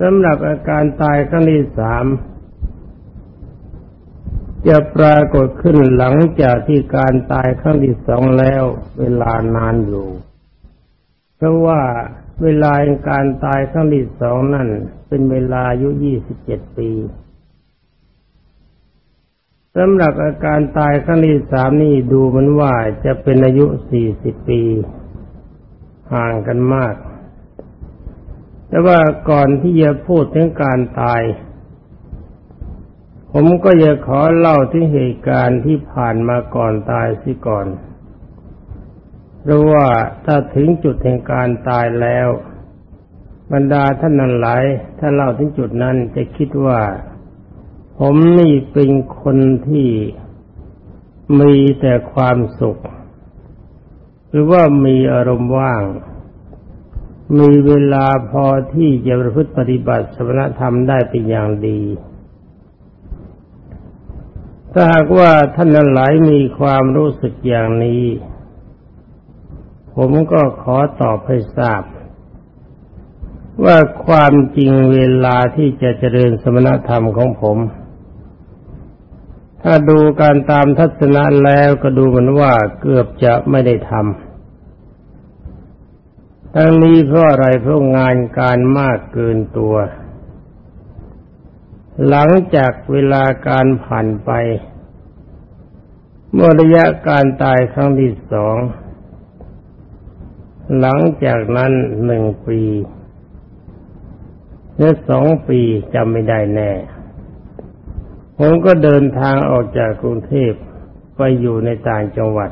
สำหรับอาการตายครั้งที่สามจะปรากฏขึ้นหลังจากที่การตายครั้งที่สองแล้ว เวลานานอยู่ เพราะว่าเวลาการตายครั้งที่สองนั่น เป็นเวลาอายุยี่สิบเจ็ดปีสำหรับอาการตายครั้งที่สามนี่ดูเหมือนว่าจะเป็นอายุสี่สิบปี ห่างกันมาก แต่ว่าก่อนที่จะพูดถึงการตาย ผมก็จะขอเล่าถึงเหตุการณ์ที่ผ่านมาก่อนตายสิก่อนเพราะว่าถ้าถึงจุดแห่งการตายแล้ว บรรดาท่านนั้นหลายถ้าเล่าถึงจุดนั้นจะคิดว่า ผมนี่เป็นคนที่มีแต่ความสุข หรือว่ามีอารมณ์ว่าง มีเวลาพอที่จะประพฤติปฏิบัติสมณธรรมได้เป็นอย่างดี ถ้าหากว่าท่านหลายมีความรู้สึกอย่างนี้ ผมก็ขอตอบให้ทราบ ว่าความจริงเวลาที่จะเจริญสมณธรรมของผม ถ้าดูการตามทัศนะแล้วก็ดูเหมือนว่าเกือบจะไม่ได้ทำ ทั้งนี้เพราะอะไรเพราะงานการมากเกินตัว หลังจากเวลาการผ่านไป เมื่อระยะการตายครั้งที่สอง หลังจากนั้นหนึ่งปีหรือสองปีจำไม่ได้แน่ ผมก็เดินทางออกจากกรุงเทพไปอยู่ในต่างจังหวัด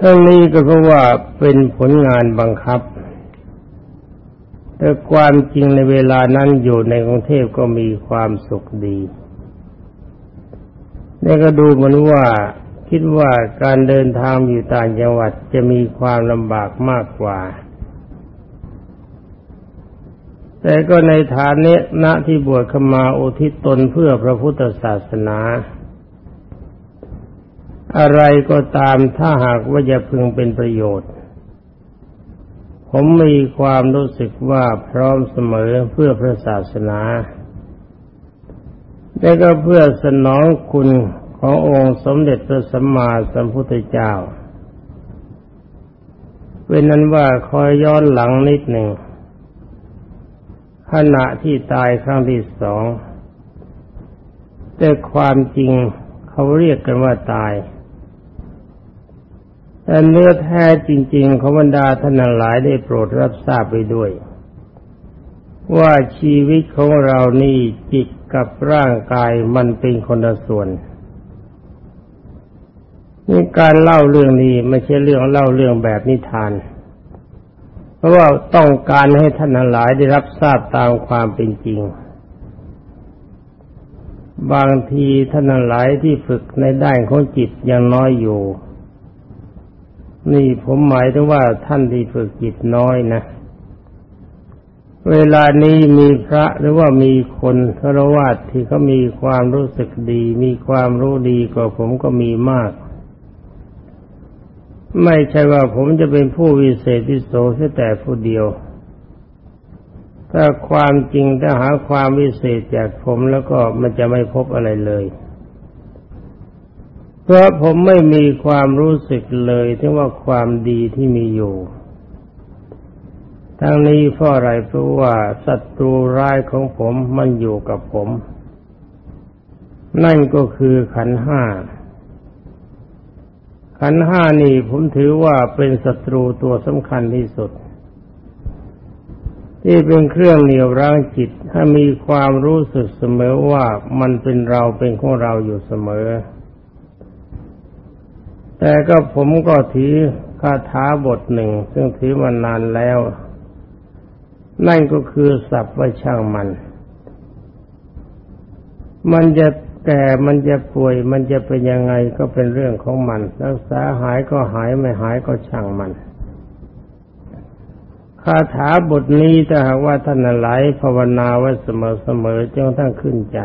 ทั้งนี้ก็เพราะว่าเป็นผลงานบังคับ แต่ความจริงในเวลานั้นอยู่ในกรุงเทพก็มีความสุขดีนี่ก็ดูเหมือนว่าคิดว่าการเดินทางอยู่ต่างจังหวัดจะมีความลำบากมากกว่า แต่ก็ในฐานเนี้ณที่บวชขมาอุทิศตนเพื่อพระพุทธศาสนา อะไรก็ตามถ้าหากว่าจะพึงเป็นประโยชน์ ผมมีความรู้สึกว่าพร้อมเสมอเพื่อพระศาสนาและก็เพื่อสนองคุณขององค์สมเด็จพระสัมมาสัมพุทธเจ้าเป็นนั้นว่าคอยย้อนหลังนิดหนึ่งขณะที่ตายครั้งที่สอง แต่ความจริงเขาเรียกกันว่าตาย เนื้อแท้จริง ๆ ของบรรดาท่านหลายได้โปรดรับทราบไปด้วย ว่าชีวิตของเรานี่จิตกับร่างกายมันเป็นคนละส่วนนี่การเล่าเรื่องนี้ไม่ใช่เรื่องเล่าเรื่องแบบนิทาน เพราะว่าต้องการให้ท่านหลายได้รับทราบตามความเป็นจริง บางทีท่านหลายที่ฝึกในด้านของจิตยังน้อยอยู่ นี่ผมหมายถึงว่าท่านที่ฝึกจิตน้อยนะ เวลานี้มีพระหรือว่ามีคนฆราวาสที่เขามีความรู้สึกดี มีความรู้ดีกว่าผมก็มีมาก ไม่ใช่ว่าผมจะเป็นผู้วิเศษที่โสแค่แต่ผู้เดียว ถ้าความจริงถ้าหาความวิเศษจากผมแล้วก็มันจะไม่พบอะไรเลย พราะผมไม่มีความรู้สึกเลยที่ว่าความดีที่มีอยู่ ทั้งนี้เพราะอะไรเพราะว่าศัตรูร้ายของผมมันอยู่กับผม นั่นก็คือขันห้า ขันห้านี่ผมถือว่าเป็นศัตรูตัวสำคัญที่สุด ที่เป็นเครื่องเหนี่ยวรั้งจิต ถ้ามีความรู้สึกเสมอว่ามันเป็นเราเป็นของเราอยู่เสมอ แต่ก็ผมก็ถือคาถาบทหนึ่ง ซึ่งถือมานานแล้ว นั่นก็คือสัพว่าช่างมัน มันจะแก่มันจะป่วย มันจะเป็นยังไงก็เป็นเรื่องของมัน รักษาหายก็หายไม่หายก็ช่างมันคาถาบทนี้ถ้าหากว่าท่านหลายภาวนาไว้เสมอๆจนทั้งขึ้นใจ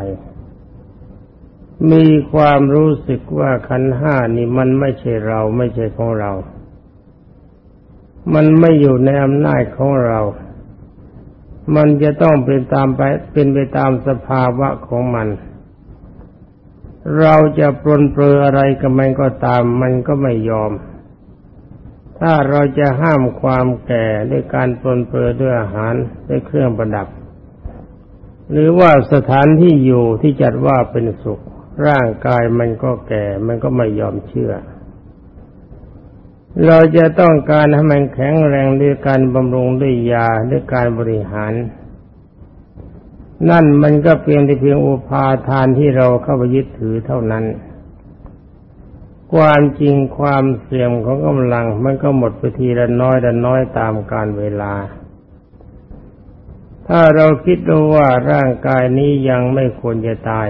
มีความรู้สึกว่าขันห้านี่มันไม่ใช่เราไม่ใช่ของเรา มันไม่อยู่ในอำนาจของเรา มันจะต้องเป็นตามไปเป็นไปตามสภาวะของมัน เราจะปรนเปรออะไรกับมันก็ตาม มันก็ไม่ยอม ถ้าเราจะห้ามความแก่ด้วยการปรนเปรอด้วยอาหารด้วยเครื่องประดับ หรือว่าสถานที่อยู่ที่จัดว่าเป็นสุข ร่างกายมันก็แก่ มันก็ไม่ยอมเชื่อ เราจะต้องการให้มันแข็งแรงด้วยการบำรุงด้วยยาด้วยการบริหาร นั่นมันก็เพียงแต่เพียงอุปาทานที่เราเข้าไปยึดถือเท่านั้น ความจริงความเสื่อมของกำลังมันก็หมดไปทีละน้อยละน้อยตามการเวลาถ้าเราคิดดูว่าร่างกายนี้ยังไม่ควรจะตาย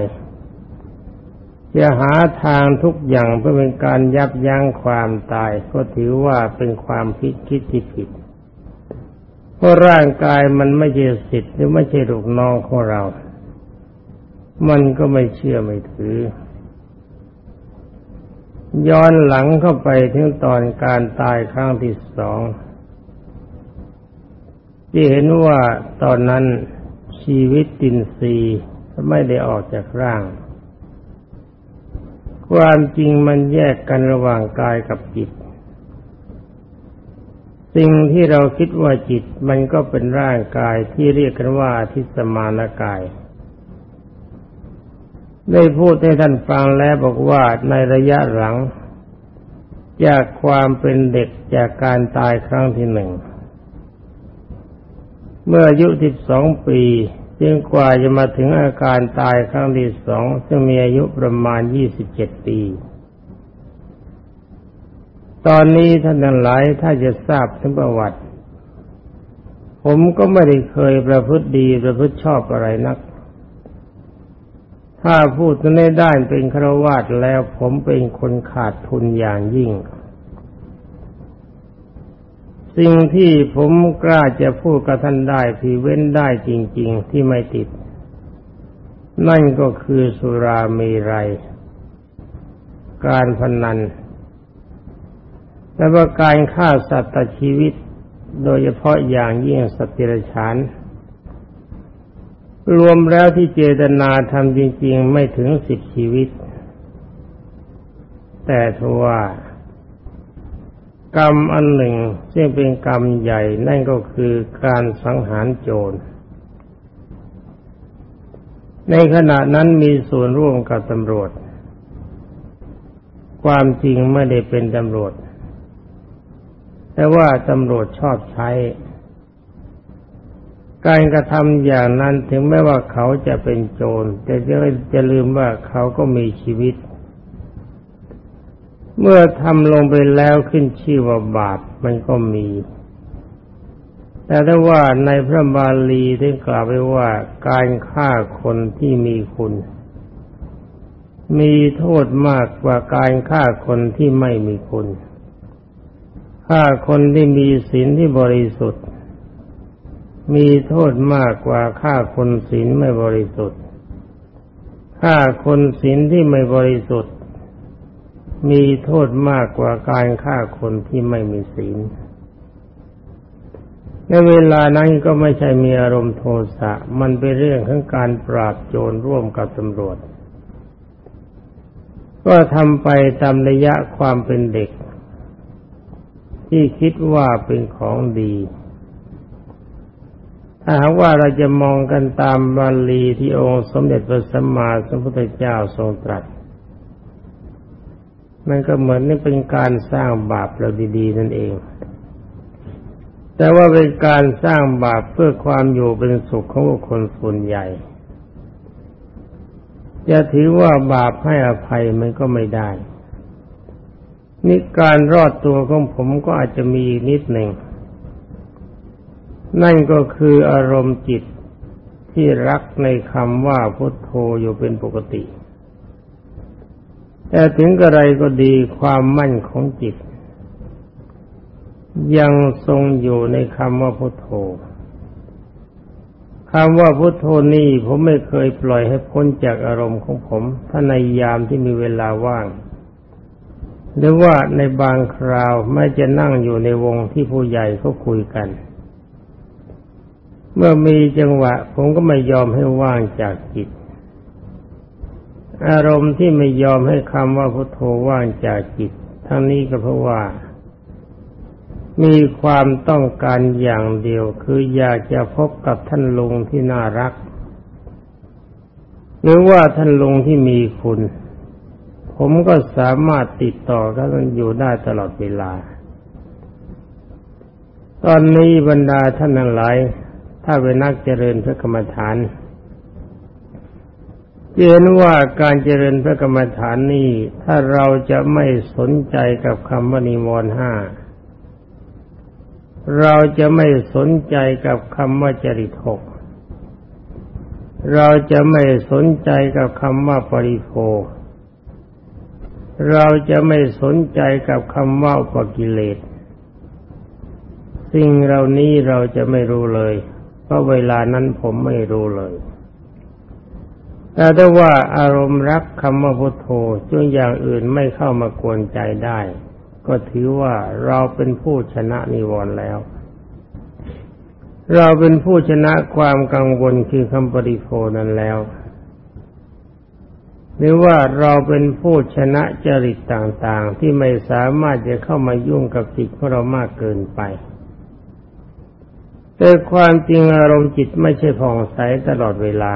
จะหาทางทุกอย่างเพื่อเป็นการยับยั้งความตาย ก็ถือว่าเป็นความพิคิดที่ผิด เพราะร่างกายมันไม่ใช่สิทธิ์หรือไม่ใช่ลูกน้องของเรา มันก็ไม่เชื่อไม่ถือ ย้อนหลังเข้าไปถึงตอนการตายครั้งที่สองที่เห็นว่าตอนนั้นชีวิตตินซีไม่ได้ออกจากร่าง ความจริงมันแยกกันระหว่างกายกับจิต สิ่งที่เราคิดว่าจิตมันก็เป็นร่างกายที่เรียกกันว่าทิสมานกาย ได้พูดให้ท่านฟังแล้วบอกว่าในระยะหลัง จากความเป็นเด็กจากการตายครั้งที่หนึ่ง เมื่ออายุสิบสองปี จึงกว่าจะมาถึงอาการตายครั้งที่สองซึ่งมีอายุประมาณยี่สิบเจ็ดปี ตอนนี้ท่านทั้งหลายถ้าจะทราบถึงประวัติ ผมก็ไม่ได้เคยประพฤติดีประพฤติชอบอะไรนัก ถ้าพูดในด้านเป็นครวาตแล้วผมเป็นคนขาดทุนอย่างยิ่ง สิ่งที่ผมกล้าจะพูดกับท่านได้ที่เว้นได้จริง ๆ ที่ไม่ติด นั่นก็คือสุรามีไรการพนัน และว่าการฆ่าสัตว์ชีวิต โดยเฉพาะอย่างยิ่งสัตว์เดรัจฉานรวมแล้วที่เจตนาทำจริง ๆ ไม่ถึงสิบชีวิต แต่ทว่า กรรมอันหนึ่งซึ่งเป็นกรรมใหญ่นั่นก็คือการสังหารโจร ในขณะนั้นมีส่วนร่วมกับตำรวจ ความจริงไม่ได้เป็นตำรวจ แต่ว่าตำรวจชอบใช้ การกระทำอย่างนั้นถึงแม้ว่าเขาจะเป็นโจรแต่จะจะลืมว่าเขาก็มีชีวิตเเมื่อทำลงไปแล้วขึ้นชื่อว่าบาปมันก็มี แต่ถ้าว่าในพระบาลีได้กล่าวไว้ว่าการฆ่าคนที่มีคุณ มีโทษมากกว่าการฆ่าคนที่ไม่มีคุณฆ่าคนที่มีศีลที่บริสุทธิ์ มีโทษมากกว่าฆ่าคนศีลไม่บริสุทธิ์ฆ่าคนศีลที่ไม่บริสุทธิ์ มีโทษมากกว่าการฆ่าคนที่ไม่มีศีลในเวลานั้นก็ไม่ใช่มีอารมณ์โทสะ มันเป็นเรื่องของการปราบโจรร่วมกับตำรวจ ก็ทำไปตามระยะความเป็นเด็ก ที่คิดว่าเป็นของดี ถ้าหากว่าเราจะมองกันตามบาลีที่องค์สมเด็จพระสัมมาสัมพุทธเจ้าทรงตรัส มันก็เหมือนนี่เป็นการสร้างบาปเราดีๆนั่นเอง แต่ว่าเป็นการสร้างบาปเพื่อความอยู่เป็นสุขของคนส่วนใหญ่ จะถือว่าบาปให้อภัยมันก็ไม่ได้ นี่การรอดตัวของผมก็อาจจะมีนิดหนึ่ง นั่นก็คืออารมณ์จิตที่รักในคำว่าพุทโธอยู่เป็นปกติ แต่ถึงกระไรก็ดีความมั่นของจิต ยังทรงอยู่ในคำว่าพุทโธคำว่าพุทโธนี่ผมไม่เคยปล่อยให้พ้นจากอารมณ์ของผม ถ้าในยามที่มีเวลาว่าง หรือว่าในบางคราวไม่จะนั่งอยู่ในวงที่ผู้ใหญ่เขาคุยกัน เมื่อมีจังหวะ ผมก็ไม่ยอมให้ว่างจากจิต อารมณ์ที่ไม่ยอมให้คำว่าพุทโธว่างจากจิต ทั้งนี้ก็เพราะว่า มีความต้องการอย่างเดียว คืออยากจะพบกับท่านลุงที่น่ารัก หรือว่าท่านลุงที่มีคุณ ผมก็สามารถติดต่อกับท่านอยู่ได้ตลอดเวลา ตอนนี้บรรดาท่านทั้งหลาย ถ้าเป็นนักเจริญพระกรรมฐาน เห็นว่าการเจริญพระกรรมฐานนี้ถ้าเราจะไม่สนใจกับคำว่านิวรณ์ห้าเราจะไม่สนใจกับคำว่าจริตหกเราจะไม่สนใจกับคำว่าปริโภเราจะไม่สนใจกับคำว่าปกิเลสสิ่งเหล่านี้เราจะไม่รู้เลย เพราะเวลานั้นผมไม่รู้เลย แต่ถ้าว่าอารมณ์รักคำว่าพุทโธจนอย่างอื่นไม่เข้ามากวนใจได้ ก็ถือว่าเราเป็นผู้ชนะนิวรณ์แล้ว เราเป็นผู้ชนะความกังวลคือคำปริโภนั้นแล้วหรือว่าเราเป็นผู้ชนะจริตต่างๆ ที่ไม่สามารถจะเข้ามายุ่งกับจิตของเรามากเกินไป แต่ความจริงอารมณ์จิตไม่ใช่ผ่องใสตลอดเวลา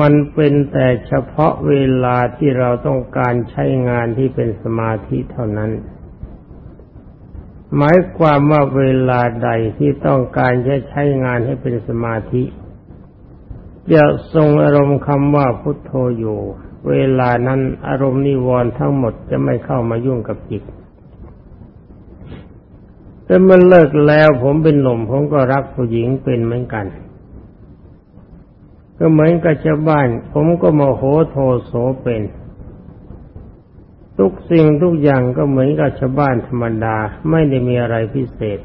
มันเป็นแต่เฉพาะเวลาที่เราต้องการใช้งานที่เป็นสมาธิเท่านั้น หมายความว่าเวลาใดที่ต้องการจะใช้งานให้เป็นสมาธิจะทรงอารมณ์คำว่าพุทโธอยู่ เวลานั้นอารมณ์นิวรณ์ทั้งหมดจะไม่เข้ามายุ่งกับจิตแต่เมื่อเลิกแล้วผมเป็นหนุ่มผมก็รักผู้หญิงเป็นเหมือนกัน ก็เหมือนกับชาวบ้าน ผมก็โมโหโทโสเป็น ทุกสิ่งทุกอย่างก็เหมือนกับชาวบ้านธรรมดาไม่ได้มีอะไรพิเศษ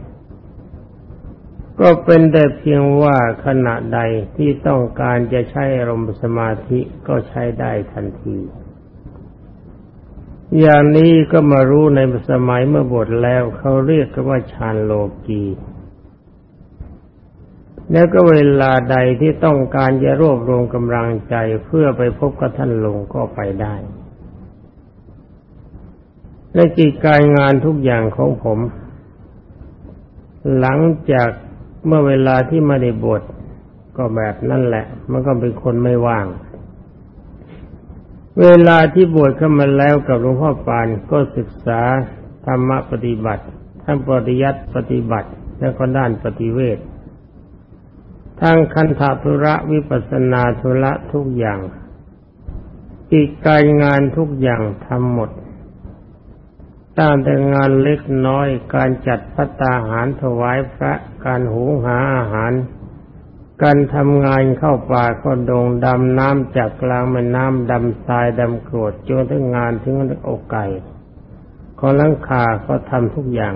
ก็เป็นแต่เพียงว่าขณะใดที่ต้องการจะใช้อารมณ์สมาธิก็ใช้ได้ทันที อย่างนี้ก็มารู้ในสมัยเมื่อบทแล้วเขาเรียกกันว่าฌานโลกี แล้วก็เวลาใดที่ต้องการจะรวบรวมกำลังใจเพื่อไปพบกับท่านลงก็ไปได้ และกิจการงานทุกอย่างของผม หลังจากเมื่อเวลาที่มาได้บทก็แบบนั่นแหละ มันก็เป็นคนไม่ว่าง เวลาที่บวชเข้ามาแล้วกับหลวงพ่อปานก็ศึกษาธรรมปฏิบัติทั้งปริยัติปฏิบัติและก็ด้านปฏิเวท ทั้งคันธธุระวิปัสนาธุระทุกอย่างกิจการงานทุกอย่างทำหมดตั้งแต่งานเล็กน้อย การจัดพัตตาหารถวายพระ การหุงหาอาหาร การทำงานเข้าป่าเข้าดงดำน้ำจากกลางแม่น้ำดำทรายดำกรวดจนถึงงานถึงอกไก่ขอลังคาก็ทำทุกอย่าง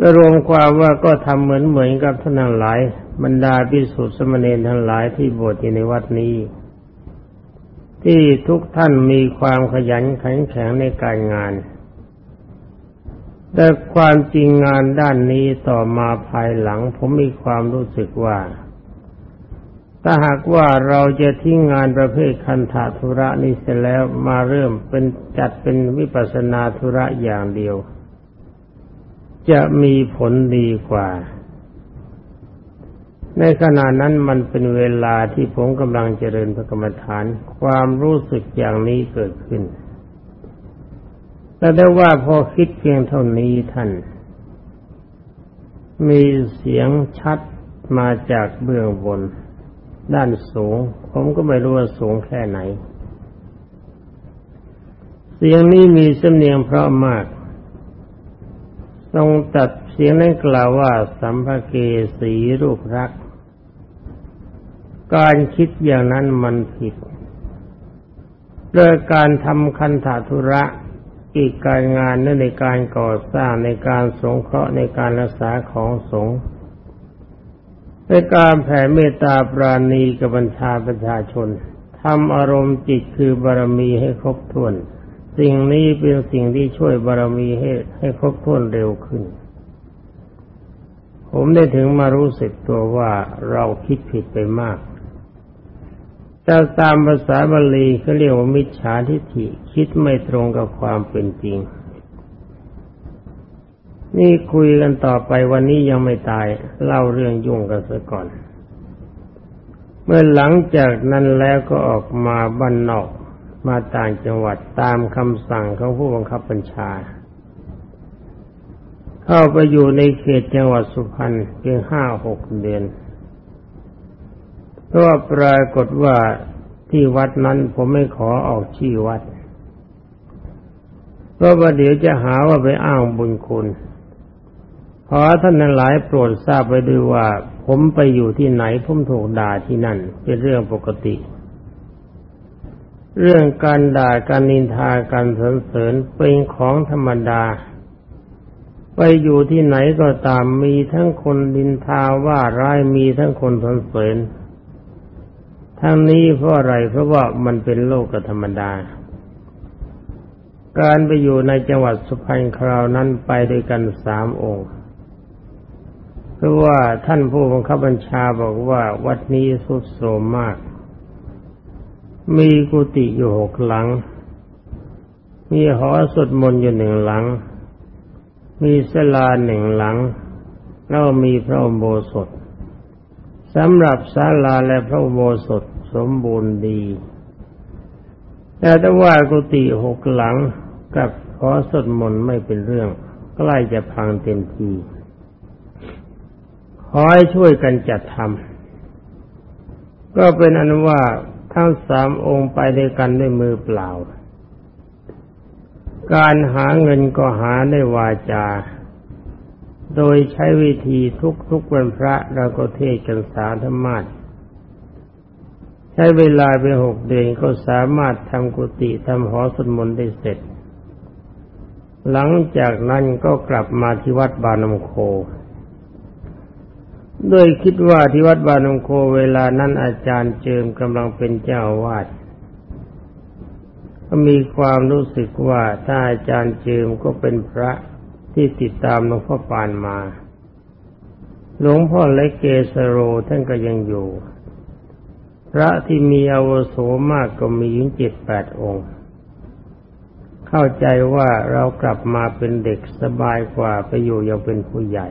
ก็รวมความว่าก็ทำเหมือนเหมือนกับท่านทั้งหลายบรรดาพิสุทธิสมณีทั้งหลายที่บวชอยู่ในวัดนี้ ที่ทุกท่านมีความขยันขันแข็งในการงาน แต่ความจริงงานด้านนี้ต่อมาภายหลังผมมีความรู้สึกว่า ถ้าหากว่าเราจะทิ้งงานประเภทคันธาธุระนี้เสร็จแล้วมาเริ่มเป็นจัดเป็นวิปัสนาธุระอย่างเดียว จะมีผลดีกว่า ในขณะนั้นมันเป็นเวลาที่ผมกำลังเจริญพระกรรมฐาน ความรู้สึกอย่างนี้เกิดขึ้น แต่ได้ว่าพอคิดเพียงเท่านี้ท่าน มีเสียงชัดมาจากเบื้องบน ด้านสูง ผมก็ไม่รู้ว่าสูงแค่ไหน เสียงนี้มีสำเนียงเพราะมาก ทรงตัดเสียงนั้นกล่าวว่าสัมภเกสีรูปรัก การคิดอย่างนั้นมันผิดโดยการทำคันธาธุระกิจการงานนั่นในการก่อสร้างในการสงเคราะห์ในการรักษาของสงฆ์ในการแผ่เมตตาปราณีกับบัญชาประชาชนทำอารมณ์จิตคือบารมีให้ครบถ้วน สิ่งนี้เป็นสิ่งที่ช่วยบารมีให้ให้ครบถ้วนเร็วขึ้น ผมได้ถึงมารู้สึกตัวว่าเราคิดผิดไปมากถ้าตามภาษาบาลีเขาเรียกว่ามิจฉาทิฏฐิคิดไม่ตรงกับความเป็นจริง นี่คุยกันต่อไปวันนี้ยังไม่ตาย เล่าเรื่องยุ่งกันซะก่อน เมื่อหลังจากนั้นแล้วก็ออกมาบ้านนอก มาต่างจังหวัดตามคำสั่งของผู้บังคับบัญชา เข้าไปอยู่ในเขตจังหวัดสุพรรณเพียงห้าหกเดือนเพราะว่าปรากฏว่าที่วัดนั้นผมไม่ขอออกชื่อวัด เพราะว่าเดี๋ยวจะหาว่าไปอ้างบุญคุณขอท่านนั้นหลายโปรดทราบไว้ด้วยว่า ผมไปอยู่ที่ไหนผมถูกด่าที่นั่น เป็นเรื่องปกติ เรื่องการด่าการนินทาการสรรเสริญเป็นของธรรมดา ไปอยู่ที่ไหนก็ตามมีทั้งคนดินทาว่าร้ายมีทั้งคนสรรเสริญทั้งนี้เพราะอะไรเพราะว่ามันเป็นโลกธรรมดา การไปอยู่ในจังหวัดสุพรรณคราวนั้นไปด้วยกันสามองค์เพราะว่าท่านผู้บังคับบัญชาบอกว่าวัดนี้สุดโสมมาก มีกุฏิอยู่หกหลัง มีหอสวดมนต์อยู่หนึ่งหลัง มีศาลาหนึ่งหลัง แล้วมีพระอุโบสถสำหรับศาลาและพระอุโบสถสมบูรณ์ดี แต่ถ้าว่ากุฏิหกหลังกับขอสดมนไม่เป็นเรื่อง ใกล้จะพังเต็มทีขอให้ช่วยกันจัดทำก็เป็นอันว่า ทั้งสามองค์ไปด้วยกันด้วยมือเปล่า การหาเงินก็หาได้วาจา โดยใช้วิธีทุกทุกวันพระเราก็เทศกันสาธรรมาใช้เวลาไปหกเดือนก็สามารถทำกุฏิทำหอสวดมนต์ได้เสร็จ หลังจากนั้นก็กลับมาที่วัดบานมโค โดยคิดว่าที่วัดบานมโคเวลานั้นอาจารย์เจิมกำลังเป็นเจ้าวาดก็มีความรู้สึกว่าถ้าอาจารย์เจิมก็เป็นพระที่ติดตามหลวงพ่อปานมา หลวงพ่อเล็กเกสโรท่านก็ยังอยู่ พระที่มีอาวุโสมากก็มีถึงเจ็ดแปดองค์ เข้าใจว่าเรากลับมาเป็นเด็กสบายกว่าไปอยู่ยังเป็นผู้ใหญ่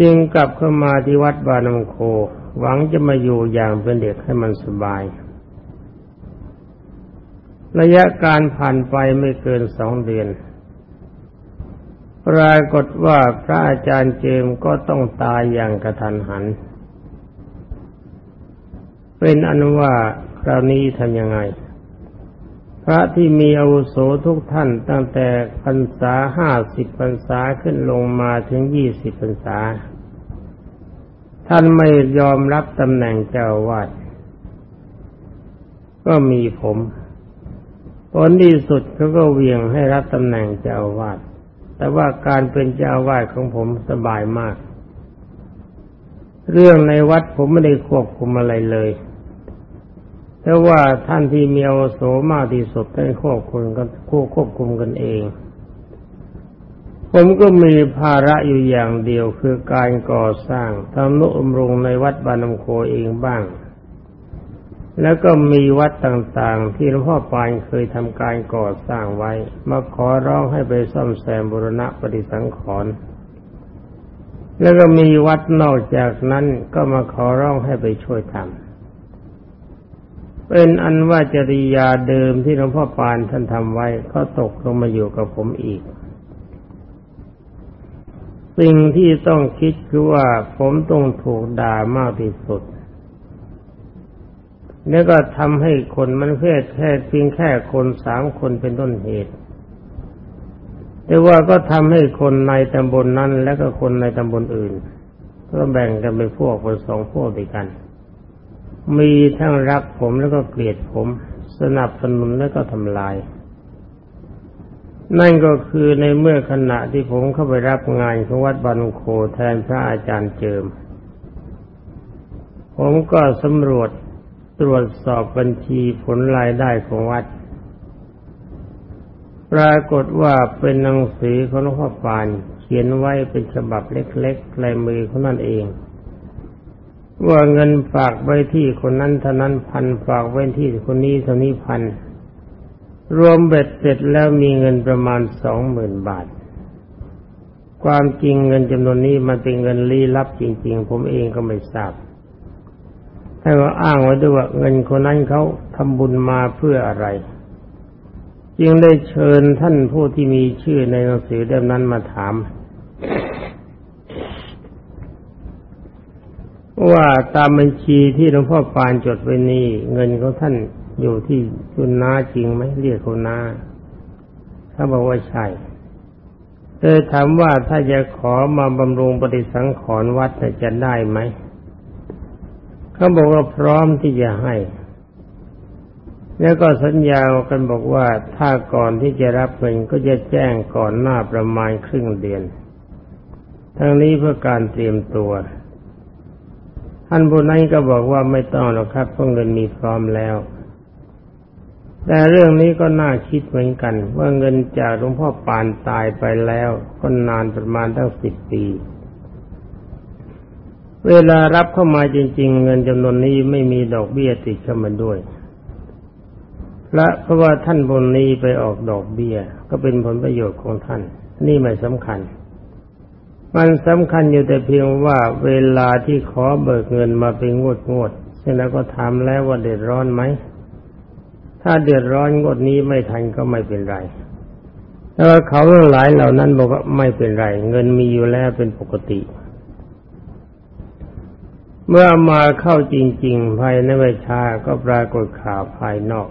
ยึงกลับเข้ามาที่วัดบานมโค หวังจะมาอยู่อย่างเป็นเด็กให้มันสบาย ระยะการผ่านไปไม่เกินสองเดือน ปรากฏว่าพระอาจารย์เจมก็ต้องตายอย่างกระทันหัน เป็นอนุว่าคราวนี้ทำยังไง พระที่มีอาวุโสทุกท่านตั้งแต่พรรษาห้าสิบพรรษาขึ้นลงมาถึงยี่สิบพรรษา ท่านไม่ยอมรับตำแหน่งเจ้าวาดก็มีผมผลที่สุดเขาก็เวียงให้รับตำแหน่งเจ้าวาดแต่ว่าการเป็นเจ้าวาดของผมสบายมาก เรื่องในวัดผมไม่ได้ควบคุมอะไรเลย แต่ว่าท่านที่มีอวโสมากที่สุดท่านควบคุมกันควบคุมกันเอง ผมก็มีภาระอยู่อย่างเดียวคือการก่อสร้างทำนุบำรุงในวัดบานมโคเองบ้าง แล้วก็มีวัดต่างๆ ที่หลวงพ่อปานเคยทำการก่อสร้างไว้ มาขอร้องให้ไปซ่อมแซมบุรณะปฏิสังขรณ์แล้วก็มีวัดนอกจากนั้นก็มาขอร้องให้ไปช่วยทำ เป็นอันว่าจริยาเดิมที่หลวงพ่อปานท่านทำไว้ก็ตกลงมาอยู่กับผมอีก สิ่งที่ต้องคิดคือว่าผมต้องถูกด่ามากที่สุดแล้วก็ทำให้คนมันเพื่อแค่เพียงแค่คนสามคนเป็นต้นเหตุ แต่ว่าก็ทำให้คนในตำบลนนั้น และก็คนในตำบลอื่น ก็แบ่งกันเป็นพวกคนสองพวกด้วยกัน มีทั้งรักผมแล้วก็เกลียดผม สนับสนุนแล้วก็ทำลาย นั่นก็คือในเมื่อขณะที่ผมเข้าไปรับงานของวัดบันโคแทนพระอาจารย์เจิม ผมก็สำรวจตรวจสอบบัญชีผลรายได้ของวัด ปรากฏว่าเป็นหนังสือของหลวงพ่อปาน เขียนไว้เป็นฉบับเล็กๆลายมือของนั่นเอง ว่าเงินฝากไว้ที่คนนั้นเท่านั้นพันฝากไว้ที่คนนี้เท่านี้พันรวมเบ็ดเสร็จแล้วมีเงินประมาณสองหมื่นบาท ความจริงเงินจำนวนนี้มันเป็นเงินลี้ลับจริง ๆ ผมเองก็ไม่ทราบแต่ว่าอ้างไว้ด้วยว่าเงินคนนั้นเขาทำบุญมาเพื่ออะไร จึงได้เชิญท่านผู้ที่มีชื่อในหนังสือเล่มนั้นมาถาม ว่าตามบัญชีที่หลวงพ่อปานจดไว้นี้เงินของท่านอยู่ที่คุณน้าจริงไหมเรียกคุณน้าเขาบอกว่าใช่เออถามว่าถ้าจะขอมาบำรุงปฏิสังขรณ์วัดจะได้ไหมเขาบอกว่าพร้อมที่จะให้ แล้วก็สัญญากันบอกว่าถ้าก่อนที่จะรับเงินก็จะแจ้งก่อนหน้าประมาณครึ่งเดือน ทั้งนี้เพื่อการเตรียมตัว ท่านผู้นั้นก็บอกว่าไม่ต้องหรอกครับเพราะเงินมีพร้อมแล้ว แต่เรื่องนี้ก็น่าคิดเหมือนกัน ว่าเงินจากหลวงพ่อปานตายไปแล้วคนนานประมาณตั้งสิบปี เวลารับเข้ามาจริง ๆ เงินจำนวนนี้ไม่มีดอกเบี้ยติดเข้ามาด้วยและเพราะว่าท่านบนนี้ไปออกดอกเบี้ย ก็เป็นผลประโยชน์ของท่าน นี่ไม่สำคัญ มันสำคัญอยู่แต่เพียงว่าเวลาที่ขอเบิกเงินมาเป็นงวดงวดเสร็จแล้วก็ถามแล้วว่าเดือดร้อนไหม ถ้าเดือดร้อนงวดนี้ไม่ทันก็ไม่เป็นไรแต่ว่าเขาหลายเหล่านั้นบอกว่าไม่เป็นไร เงินมีอยู่แล้วเป็นปกติ เมื่อมาเข้าจริง ๆ ภายในวิชาก็ปรากฏข่าวภายนอก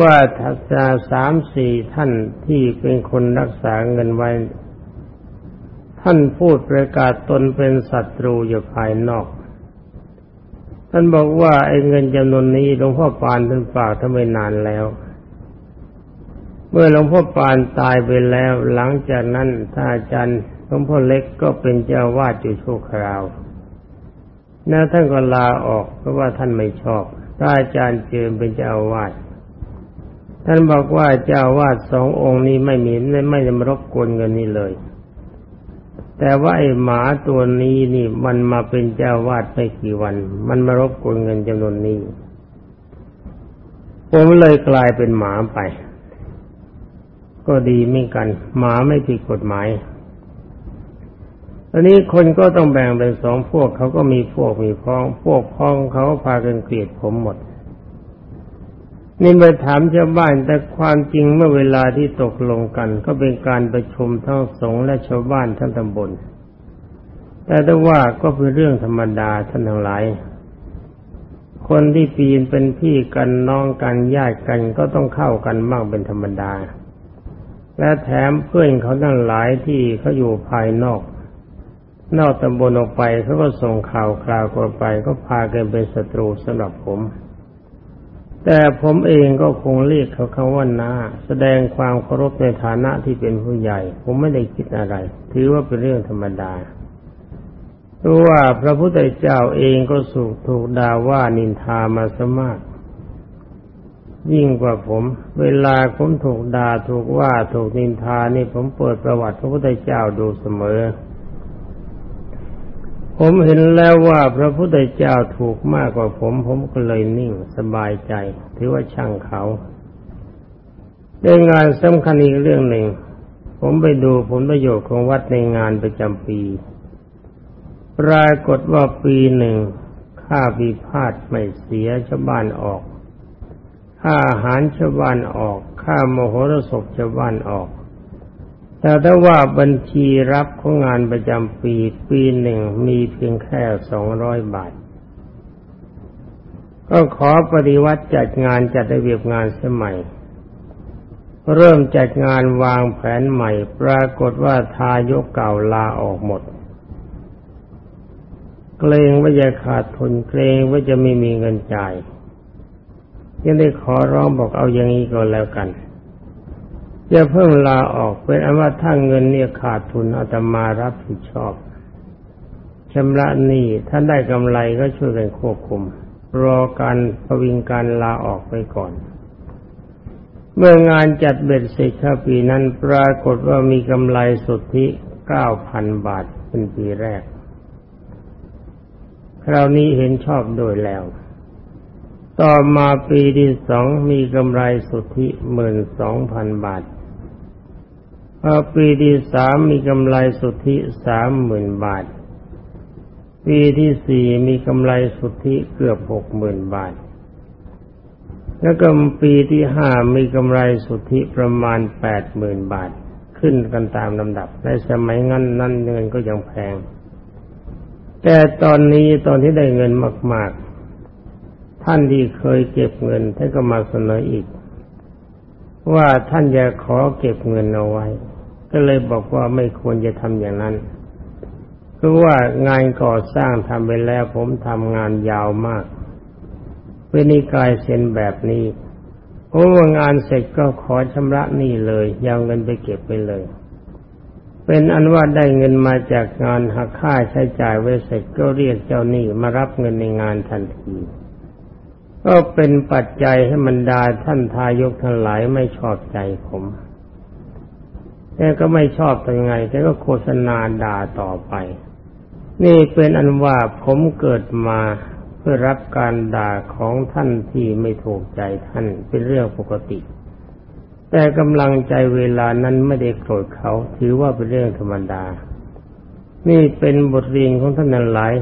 ว่าทัศนาสามสี่ท่านที่เป็นคนรักษาเงินไว้ ท่านพูดประกาศตนเป็นศัตรูอยู่ภายนอก ท่านบอกว่าไอ้เงินจำนวนนี้หลวงพ่อปานท่านฝากทำไมนานแล้ว เมื่อหลวงพ่อปานตายไปแล้ว หลังจากนั้นท่านอาจารย์หลวงพ่อเล็กก็เป็นเจ้าวาดอยู่ชั่วคราวแล้วท่านก็ลาออกเพราะว่าท่านไม่ชอบถ้าอาจารย์เจิมเป็นเจ้าวาด ท่านบอกว่าเจ้าวาดสององค์นี้ไม่มีไม่ไม่ได้มารบกวนเงินนี้เลย แต่ว่าไอ้หมาตัวนี้นี่มันมาเป็นเจ้าวาดไม่กี่วัน มันมารบกวนเงินจำนวนนี้ ผมเลยกลายเป็นหมาไป ก็ดีไม่กัน หมาไม่ผิดกฎหมายตอนนี้คนก็ต้องแบ่งเป็นสองพวกเขาก็มีพวกมีพ้อง พวกพ้องเขาพากันเกลียดผมหมด นี่ไปถามชาวบ้านแต่ความจริงเมื่อเวลาที่ตกลงกัน ก็เป็นการประชุมทั้งสงฆ์และชาวบ้านทั้งตำบล แต่ถ้าว่าก็เป็นเรื่องธรรมดาท่านทั้งหลาย คนที่ปีนเป็นพี่กันน้องกันญาติกันก็ต้องเข้ากันมากเป็นธรรมดา และแถมเพื่อนเขาทั้งหลายที่เขาอยู่ภายนอก นอกตำบลออกไปเขาก็ส่งข่าวคราวกันไป ก็พากันเป็นศัตรูสำหรับผม แต่ผมเองก็คงเรียกเขาคำว่านาแสดงความเคารพในฐานะที่เป็นผู้ใหญ่ ผมไม่ได้คิดอะไร ถือว่าเป็นเรื่องธรรมดารู้ว่าพระพุทธเจ้าเองก็สูกถูกด่าว่านินทามาสมาก ยิ่งกว่าผม เวลาผมถูกด่าถูกว่าถูกนินทานี่ผมเปิดประวัติพระพุทธเจ้าดูเสมอ ผมเห็นแล้วว่าพระพุทธเจ้าถูกมากกว่าผม ผมก็เลยนิ่งสบายใจ ถือว่าช่างเขาในงานสำคัญอีกเรื่องหนึ่ง ผมไปดูผลประโยชน์ของวัดในงานประจำปี ปรากฏว่าปีหนึ่งค่าพิพาทไม่เสียชาวบ้านออก ค่าอาหารชาวบ้านออก ค่ามโหรสพชาวบ้านออก แต่ถ้าว่าบัญชีรับของงานประจำปีปีหนึ่งมีเพียงแค่สองร้อยบาท ก็ขอปฏิวัติจัดงานจัดระเบียบงานสมัย เริ่มจัดงานวางแผนใหม่ ปรากฏว่าทายกเก่าลาออกหมด เกรงว่าจะขาดทุนเกรงว่าจะไม่มีเงินจ่ายยังได้ขอร้องบอกเอาอย่างนี้ก็แล้วกัน จะเพิ่งลาออกเป็นอันว่าถ้าเงินเนี่ยขาดทุนอาตมารับผิดชอบชำระหนี้ถ้าได้กำไรก็ช่วยกันควบคุม รอการประวิงการลาออกไปก่อน เมื่องานจัดเบ็ดเสร็จข้าปีนั้นปรากฏว่ามีกำไรสุทธิเก้าพันบาทเป็นปีแรก คราวนี้เห็นชอบโดยแล้ว ต่อมาปีที่สองมีกำไรสุทธิหมื่นสองพันบาท พอปีที่สามมีกำไรสุทธิสามหมื่นบาท ปีที่สี่มีกำไรสุทธิเกือบหกหมื่นบาท แล้วก็ปีที่ห้ามีกำไรสุทธิประมาณแปดหมื่นบาท ขึ้นกันตามลำดับ ในสมัยงั้นนั้นเงินก็ยังแพง แต่ตอนนี้ตอนที่ได้เงินมาก ๆ ท่านที่เคยเก็บเงินท่านก็มาเสนออีก ว่าท่านจะขอเก็บเงินเอาไว้ ก็เลยบอกว่าไม่ควรจะทำอย่างนั้นเพราะว่างานก่อสร้างทำไปแล้วผมทำงานยาวมากเพื่อนิกายเซ็นแบบนี้เพราะว่างานเสร็จก็ขอชำระหนี้เลยยาวเงินไปเก็บไปเลย เป็นอันว่าได้เงินมาจากงานหักค่าใช้จ่ายไว้เสร็จก็เรียกเจ้าหนี้มารับเงินในงานทันที ก็เป็นปัจจัยให้มันดาท่านทายกทั้งหลายไม่ชอบใจผมแกก็ไม่ชอบเป็นไงแกก็โฆษณาด่าต่อไป นี่เป็นอันว่าผมเกิดมาเพื่อรับการด่าของท่านที่ไม่ถูกใจท่านเป็นเรื่องปกติ แต่กำลังใจเวลานั้นไม่ได้โกรธเขา ถือว่าเป็นเรื่องธรรมดา นี่เป็นบทเรียนของท่านนั้นหลาย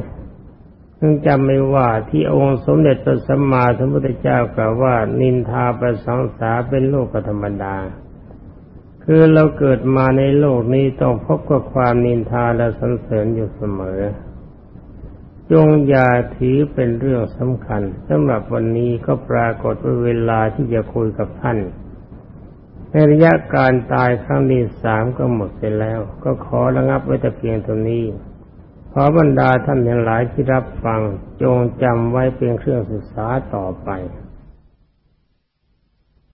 เพิ่งจำไม่ว่าที่องค์สมเด็จตัสัมมาสัมพุทธเจ้ากล่าวว่า นินทาประสังสาเป็นโลกธรรมดา คือเราเกิดมาในโลกนี้ต้องพบกับความนินทาและสรรเสริญอยู่เสมอ จงอย่าถือเป็นเรื่องสำคัญสำหรับวันนี้ก็ปรากฏว่าเวลาที่จะคุยกับท่านในระยะการตายครั้งที่สามก็หมดไปแล้ว ก็ขอระงับไว้แต่เพียงเท่านี้ ขอบรรดาท่านทั้งหลายที่รับฟังจงจำไว้เป็นเครื่องศึกษาต่อไป